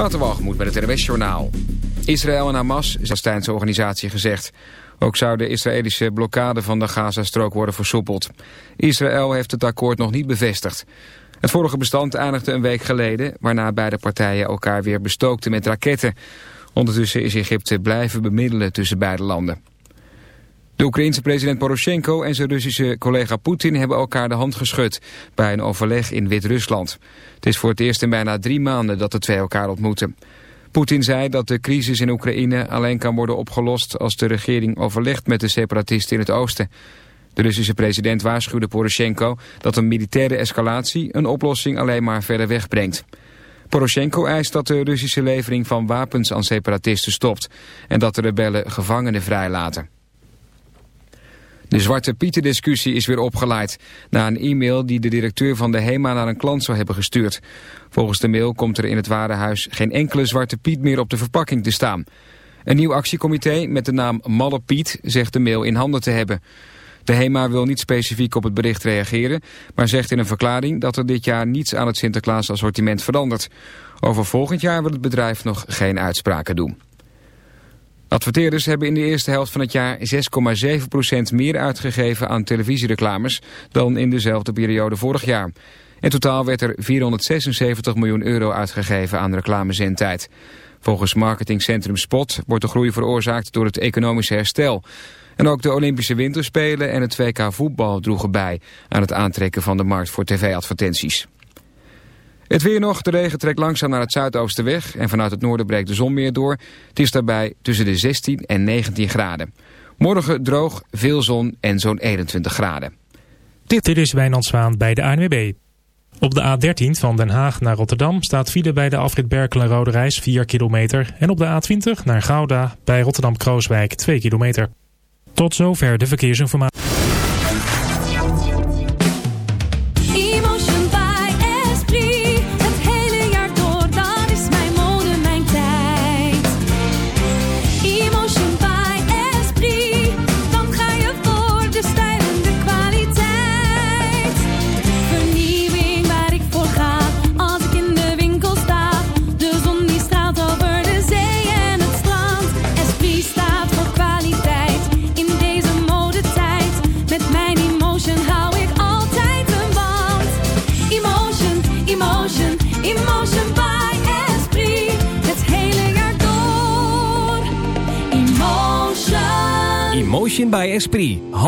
Waterwalgemoed met het RWS Journaal. Israël en Hamas, de organisatie gezegd. Ook zou de Israëlische blokkade van de Gazastrook worden versoepeld. Israël heeft het akkoord nog niet bevestigd. Het vorige bestand eindigde een week geleden... waarna beide partijen elkaar weer bestookten met raketten. Ondertussen is Egypte blijven bemiddelen tussen beide landen. De Oekraïense president Poroshenko en zijn Russische collega Poetin hebben elkaar de hand geschud bij een overleg in Wit-Rusland. Het is voor het eerst in bijna drie maanden dat de twee elkaar ontmoeten. Poetin zei dat de crisis in Oekraïne alleen kan worden opgelost als de regering overlegt met de separatisten in het oosten. De Russische president waarschuwde Poroshenko dat een militaire escalatie een oplossing alleen maar verder wegbrengt. Poroshenko eist dat de Russische levering van wapens aan separatisten stopt en dat de rebellen gevangenen vrijlaten. De Zwarte Pieten discussie is weer opgeleid na een e-mail die de directeur van de HEMA naar een klant zou hebben gestuurd. Volgens de mail komt er in het warenhuis geen enkele Zwarte Piet meer op de verpakking te staan. Een nieuw actiecomité met de naam Malle Piet zegt de mail in handen te hebben. De HEMA wil niet specifiek op het bericht reageren, maar zegt in een verklaring dat er dit jaar niets aan het Sinterklaas assortiment verandert. Over volgend jaar wil het bedrijf nog geen uitspraken doen. Adverteerders hebben in de eerste helft van het jaar 6,7% meer uitgegeven aan televisiereclames dan in dezelfde periode vorig jaar. In totaal werd er 476 miljoen euro uitgegeven aan reclamezendtijd. Volgens marketingcentrum Spot wordt de groei veroorzaakt door het economische herstel. En ook de Olympische Winterspelen en het 2K voetbal droegen bij aan het aantrekken van de markt voor tv-advertenties. Het weer nog, de regen trekt langzaam naar het zuidoosten weg en vanuit het noorden breekt de zon meer door. Het is daarbij tussen de 16 en 19 graden. Morgen droog, veel zon en zo'n 21 graden. Dit, is Wijnand Zwaan bij de ANWB. Op de A13 van Den Haag naar Rotterdam staat file bij de afrit Berkel en Rode Reis 4 kilometer. En op de A20 naar Gouda bij Rotterdam-Krooswijk 2 kilometer. Tot zover de verkeersinformatie.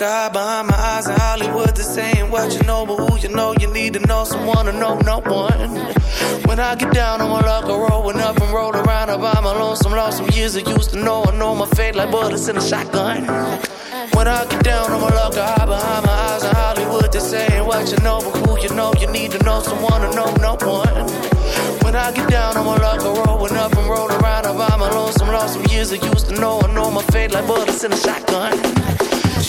hide behind my eyes in Hollywood. They're saying what you know, but who you know, you need to know someone to know no one. When I get down on my luck, I rollin' up and roll around. I buy my lonesome, lost some years I used to know. I know my fate like bullets in a shotgun. When I get down on my luck, I hide behind my eyes in Hollywood. They're saying what you know, but who you know, you need to know someone to know no one. When I get down on my luck, I rollin' up and roll around. I buy my lonesome, lost some years I used to know. I know my fate like bullets in a shotgun.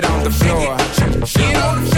get on the floor. Get on the floor.